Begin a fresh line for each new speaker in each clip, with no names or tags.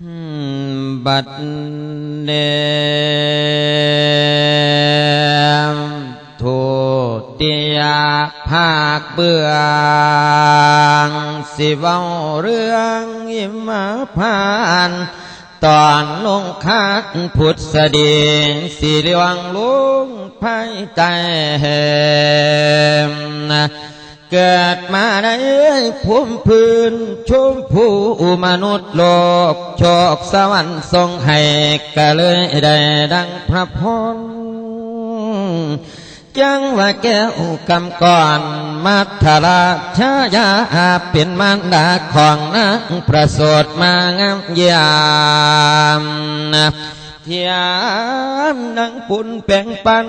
บัดเนมทุติยาภาคเบื้องสิเว้าเรื่องอิมาพานตอนลงคัดพุทธสดีสีเหลืองลุงภายใต้แหม เกิดมาได้ภูมิพื้นชมผู้มนุษย์โลกโชคสวรรค์ทรงให้ก็เลยได้ดังพระพรจังว่าแก้วกำก่อนมัทราชายาเป็นมารดาของนางประสดมางามยาม เทียมนังปุ่นแป่งปัน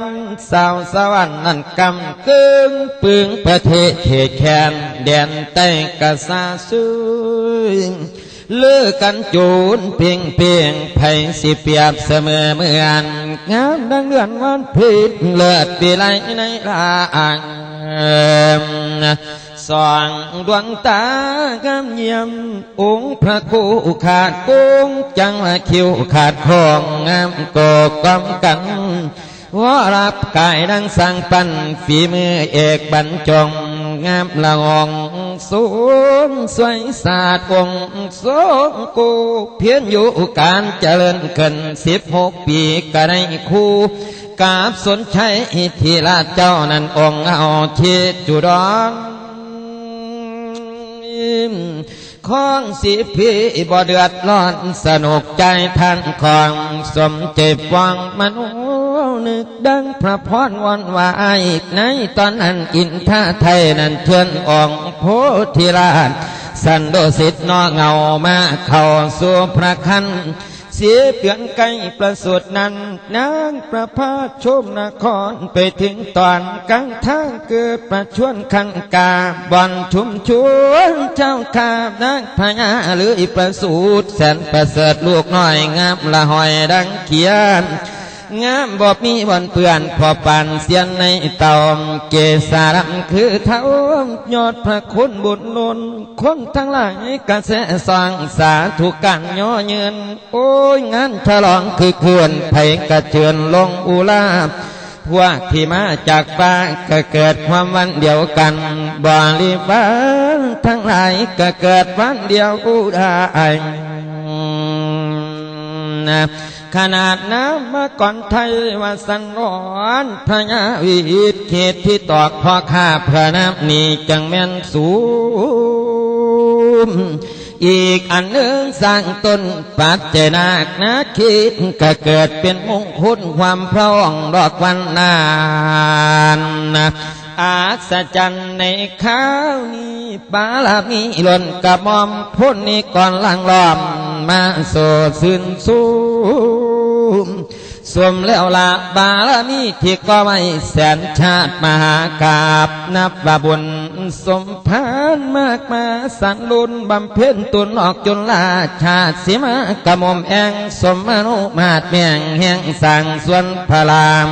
สาวสวรรค์นั่นกำกึ่งปึงประเทศเขตแคนแดนใต้กษาซึงเลือกันจูนเพียงเพียงไผ่สิเปียบเสมอเมือนงามดังเดือนวันพิษเลือดปีไหลในลาอัง สองดวงตากำเยี่ยม องค์พระคู่ขาดกุ้งจังละคิวขาดของงามโกกำกันว่ารับกายดังสังปันฝีมือเอกบรรจง งามละอองสูงสวยสาดองค์สงกูเพียนอยู่การเจริญเกินสิบหกปีก็ได้คู่กาบสนชัยทีลาเจ้านั้นองเอาเทจุดอน ของสิพี่บ่เดือดร้อนสนุกใจท่านของสมเจ็บวังมนุนึกดังพระพรวันวายในตอนนั้นอินท่าไทยนั้นเทือนอองโพธิราชสันโดสิตนอเงามาเข้าสู่พระคัน สียเปลี่ยนไกลประสูตรนั้นนางประพาชมนครไปถึงตอนกลางทางเกิดประชวนขันกาบอนชุมชวนเจ้าขานางพญาหรือประสูตรแสนประเสริฐลูกน้อยงามละหอยดังเขียน งามบ่มีวันเปื่อนพอปันเสียนในตอมเกสารคือเท้ายอดพระคุณบุญนุนคนทั้งหลายกระแสสร้างสาธุกันย่อเยินโอ้ยงานฉลองคือควรไผกระเชือนลงอุลาพวกที่มาจากฟ้าก็เกิดความวันเดียวกันบริวารทั้งหลายก็เกิดวันเดียวอุดานะ ขนาดน้ำมาก่อนไทยว่าสันร้อนพระยาวิตเขตที่ตอกพ่อข้าพระน้ำนี่จังแม่นสูงอีกอันหนึ่งสร้างต้นปัจเจนาคนาคิดก็เกิดเป็นมงคลความพร้องดอกวันนานนะอาศจรรย์ในข้าวนี้บาลามีล้นกระมอมพ้นนี้ก่อนลังล้อมมาโซซึนสู มสวมแล้วละบาลามีที่ก็ไม่แสนชาติมหากาบนับว่าบุญสมพานมากมาสันลุนบำเพ็ญตุนออกจนลาชาติสิมากระมมแองสมมนุมาตแมียงแห่งสั่งส่วนพระราม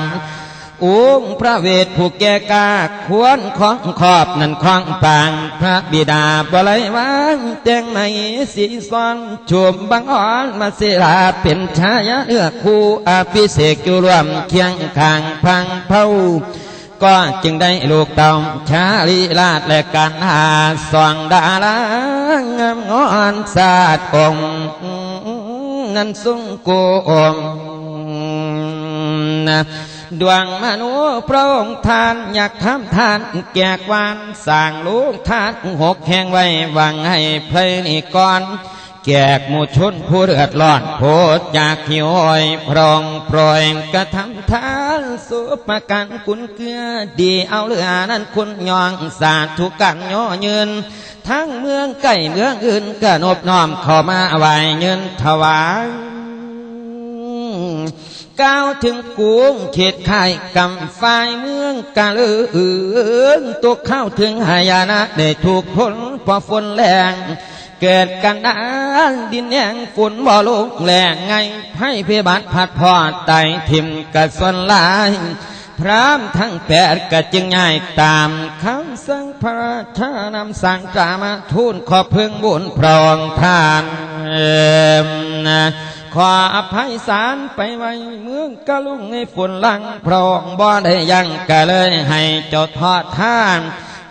องค์พระเวทผู้แก่กาควรของขอบนั่นคล้องปาง พระบิดาบไลยวางแจ้งในสีซอนชมบังอ่อนมาเสลาเป็นชายเนื้อคู่อภิเษกอยู่รวมเคียงข้างพังเผาก็จึงได้ลูกเต่าชาลีลาดและการหาส่องดารางามงอนสาดองนั้นสุงโกอมนะ ดวงมนุษย์พระองค์ทานอยากทำทานแก่กวานสร้างลูกทานหกแห่งไว้วังให้เพลนิก่อน แกกหมู่ชนผู้เดือดร้อนโพดอยากหิวอยพรองปล่อยกระทำทานสุปกันคุณเกลือดีเอาเรือนั้นคุณยองสาธุกันย่อเยินทั้งเมืองใกล้เมืองอื่นก็นบน้อมเข้ามาไหวเงินถวาย ก้าวถึงกรุงเขตข่ายกำฝ่ายเมืองกาลือตัวเข้าถึงหายานะได้ถูกพ้นพอฝนแรงเกิดกันดานดินแยงฝนบ่ลงแรงไงให้เพบัดพัดพอดไตทิมกระส่วนลายพรามทั้งแปดก็จึงง่ายตามคำสั่งพระราชานำสั่งกามาทูลขอเพึงบุญพรองทานเอ่มนะ ขออภัยสารไปไว้เมืองกะลุงในฝุ่นลังพรองบ่ได้ยังก็เลยให้จ้าทอดท่าน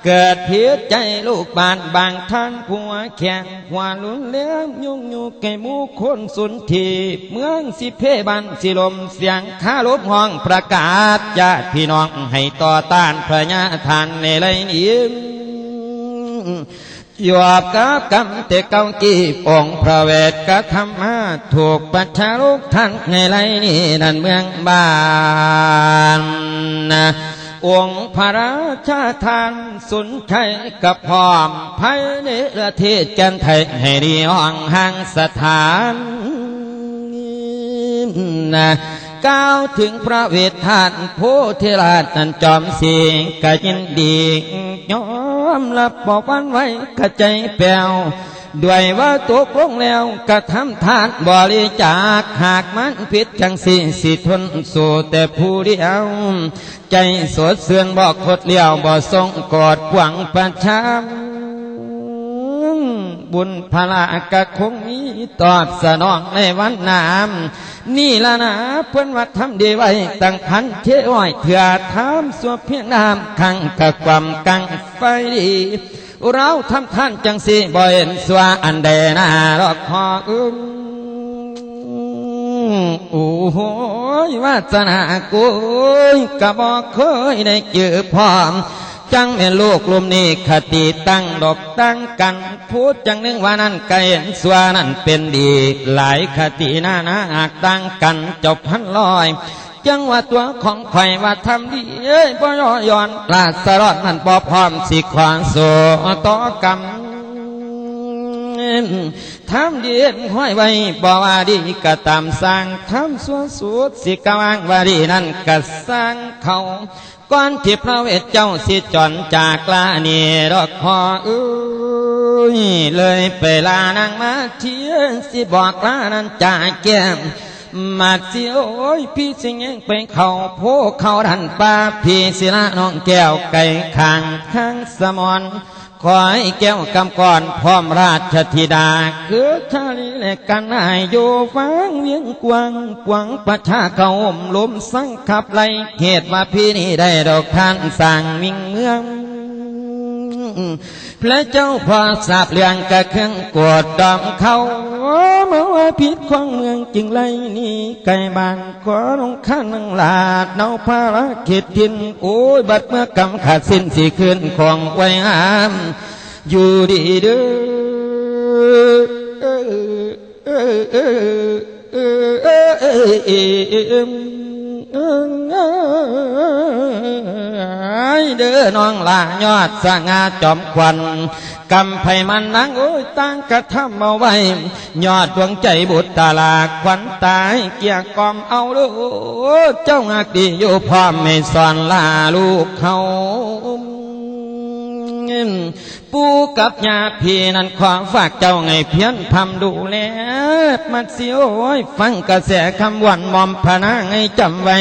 เกิดเพียใจลูกบานบางท่านผัวแข่งหัวลุนเลี้ยมยุ่งอยู่ไก่หมูคนสุนทีเมืองสิเพบันสิลมเสียงข้าลบห้องประกาศญาติพี่น้องให้ต่อต้านพระญาทานในไรนี้ โยบกับกรรมแต่เก่ากีองพระเวทกธรรมาถูกประชาลูกท่านในไรนี้นั่นเมืองบ้านนะองค์พระราชาทานสุนชัยกับพร้อมภายในประเทศกันไทยให้ดีห้องห่างสถานนะก้าวถึงพระเวททานโพธิราชนันจอมสีกะยินดียอ ความลับบอกวันไว้กะใจแปลวด้วยว่าตกลงแล้วกระทำทานบริจาคหากมันผิดจังสิสิทนสู่แต่ผู้เดียว ใจสดเสื่อนบอกคดเลี้ยวบ่ทรงกอดหวังประชาม บุญพลากะคงมีตอบสนองในวันนามนี่ละนะเพื่อนวัดทำดีไว้ตั้งพันเทอ้อยเถื่อทำสัวเพียงนามขังกะความกังไฟดีเราทำท่านจังสิบ่เห็นสวาอันใดนารอกพออึมโอ้โหวาสนากูกะบอกเคยได้เจอพร้อม จังแม่ลูกลุมนี้คติตั้งดอกตั้งกัน พูดจังนึงว่านั่นไกเห็นสวานั่นเป็นดี หลายคติหน้านาอากตั้งกันจบพันลอยจังว่าตัวของข่อยว่าทำดีเอ้ยบ่ย่อย่อนลาสรอดมันบ่พร้อมสิควางโซต่อกรรมทำดีห้อยไว้บ่ว่าดีก็ตามสร้างทำสัวสูดสิกวางว่าดีนั่นก็สร้างเขา ก่อนที่พระเวทเจ้าสิจอนจากลาเนี่ดอกพอเอ้ยเลยไปลานางมาเทียนสิบอกลานั้นจากแก้มมาเสียโอ้ยพี่สิงเองไปเขาโพเขาดันป้าพี่ศิลาน้องแก้วไก่ขางข้างสมอน ขอให้แก้วกำก่อนพร้อมราชธิดา คือชาลีและกันนายโยฟังเวียงกวางกวางประชาเขาอมลมสังขับไล่เหตุว่าพี่นี่ได้ดอกทานสั่งมิ่งเมือง พระเจ้าพอทราบเรื่องกะเครื่องกวดดอมเขาเมื่อว่าพิษของเมืองจึงไล่นี่ไก่บานขอลงข้านังลาดเนาภาระเขตทินโอ้ยบัดเมื่อกำขาดสิ้นสีคืนของไว้หาม อยู่ดีเด้อ เด้อน้องลายอดสง่าจอมควันกำไพมันนางโอ้ยตั้งกระทำเอาไว้ ยอดดวงใจบุตรตาลาควันตายเกียกอมเอาลูกเจ้าหักดีอยู่พร้อมไม่สอนลาลูกเขาปูกับยาพี่นั้นความฝากเจ้าไงเพี้ยนพำดูแลมันเสียวโอ้ยฟังกระแสคำวันมอมพนาไงจำไว้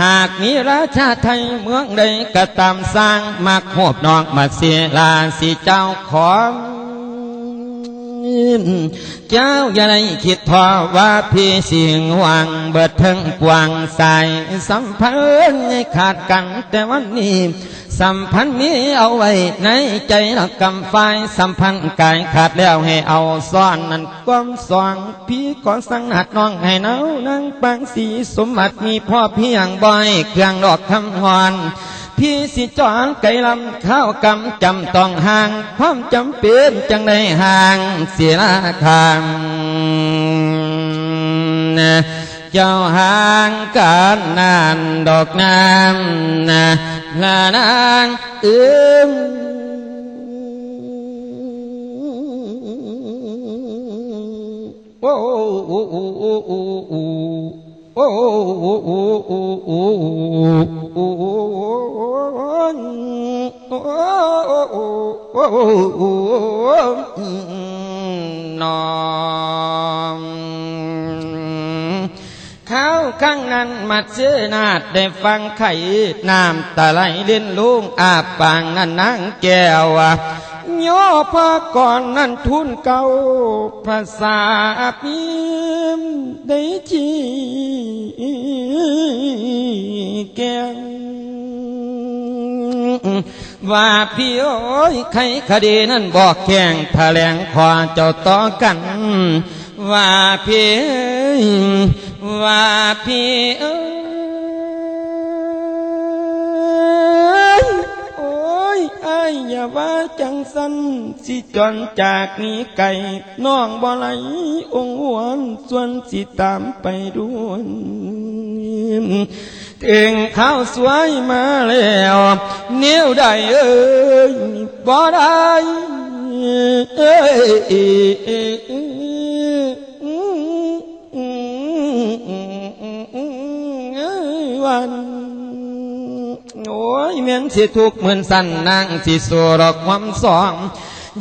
หากมีราชาไทยเมืองใดก็ตามสร้างมาโคบนองมาเสียลาสิเจ้าของเจ้าอย่าได้คิดพอว่าพี่เสียงหวังเบิดทั้งกวางใส่สัมพันธ์ขาดกันแต่วันนี้ สัมพันธ์นี้เอาไว้ ในใจนักกำไฟสัมพันธ์กายขาดแล้วให้เอาซ่อนนั่นความสว่างพี่ขอสั่งหัดน้องให้เนานั่งปังสีสมบัติมีพ่อเพียงบ่อยเครื่องดอกคำฮอนพี่สิจอนไก่ลำข้าวกำจำต้องห่างความจำเป็นจังได้ห่างเสียราคางเจ้าห่างกันนานดอกน้ำ นะลา ข้างนั้นมาเชื่อนาดได้ฟังไข่น้ำตาไหลเล่นลุงอาปางนั่นนางแก้วย่อพาก่อนนั่นทุนเก่าภาษาพิมได้จีแกงว่าพี่โอ้ยใครคดีนั่นบอกแข่งแถลงขาเจ้าต่อกัน ว่าพี่ ว่าพี่เอ้ยโอ้ยไอ้อย่าว่าจังสันสิจนจากนี้ไก่น้องบ่ไหลองหวนส่วนสิตามไปด้วนเองข้าวสวยมาแล้วเนี้วได้เอ้ยบ่ได้เอ้ย เมืองสิทุกเหมือนสันนางสิสูรความสอง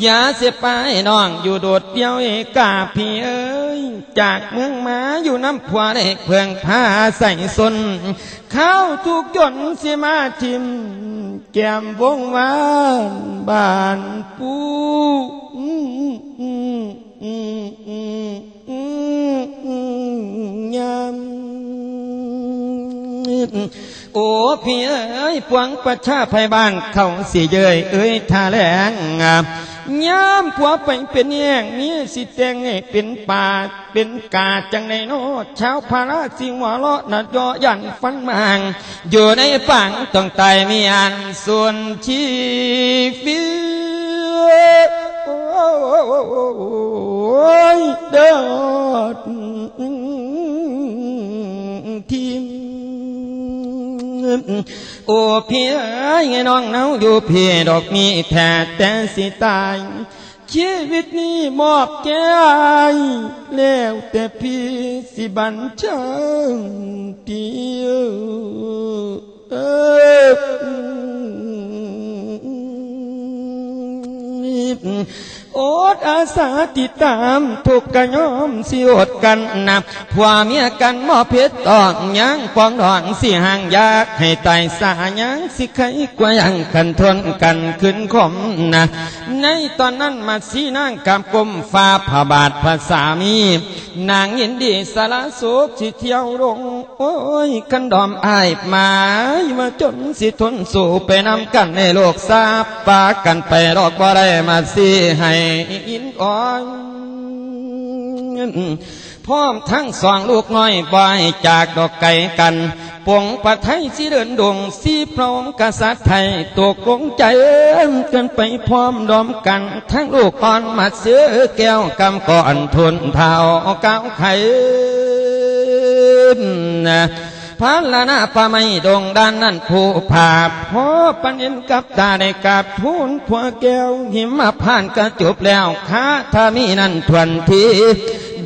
อย่าเสียไปน้องอยู่โดดเดียวเอกาพี่เอ้ยจากเมืองมาอยู่น้ำควาเอกเพื่องผ้าใส่สนเข้าทุกจนเสิมาทิมแก้มวงวานบานปูยำ โอ้พี่เอ้ยปวงประชาภัยบ้านเขาสีเยยเอ้ยทาแรงงามย้ำผัวไปเป็นแง่งนี้สิแตงงเป็นป่าเป็นกาจังในโนชาวพาราสิหัวเลาะนัดยอยันฟันมางอยู่ในฝังต้องตายมีอันส่วนชีฟิโอ้ยเด้อ โอ้เพียน้องเนาอยู่เพียดอกมีแผลแต่สิตายชีวิตนี้มอบแก่แล้วแต่พี่สิบันเชิงเดียวเออ อดอาสาติดตามถูกกระยอมสิอดกันนับผัวเมียกันมอเพชรตอกยั้งปองดองสิห่างยากให้ตายสายังสิไขกว่ายังกันทนกันขึ้นขมนะในตอนนั้นมาสีนางกำกลมฟ้าผาบาทภาษามีนางยินดีสารสุขสิเที่ยวลงโอ้ยกันดอมอายมามาจนสิทนสู่ไปนำกันในโลกซาปากันไปรอกบ่ได้มาสีใหอินอ่อนพร้อมทั้งสองลูกน้อยบายจากดอกไก่กันปวงปะไทยสิเดินดวงสีพร้อมกษัตริย์ไทยตัวกลงใจกันไปพร้อมดอมกัน ทั้งลูกอ่อนมาเสือแก้วกำก่อนทุนเท้าก้าวไข่ พาลนาปาไม่ดงด้านนั้นผู้ผาพอปันเห็นกับตาได้กับทุนผัวแก้วหิมะผ่านกระจบแล้วค้าถ้ามีนั้นทวนที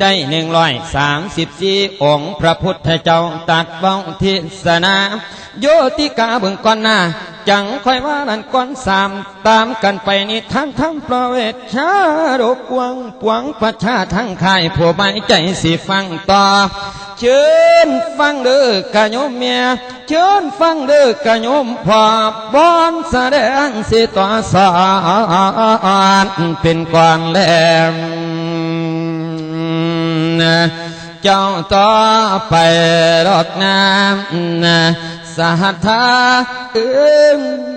ได้หนึ่งร้อยสามสิบสี่องค์พระพุทธเจ้าตัดบ้องทิศนาโยติกาบึงก่อนหน้าจังค่อยว่านันก้อนสามตามกันไปนี่ทั้งทั้งประเวทชาดกวงปวงประชาทั้งขายผัวใบใจสิฟังต่อเชิญฟังเด้อกะโยมเมียเชิญฟังเด้อกะโยมพอบอนแสดงสีต่อสานเป็นก่อนแลม cho to phải đọt nam xa tha ương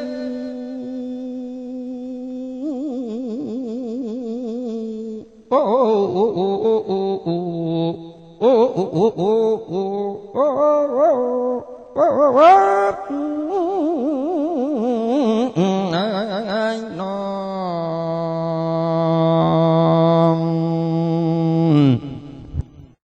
ô ô ô ô ô ô ô ô ô ô ô ô ô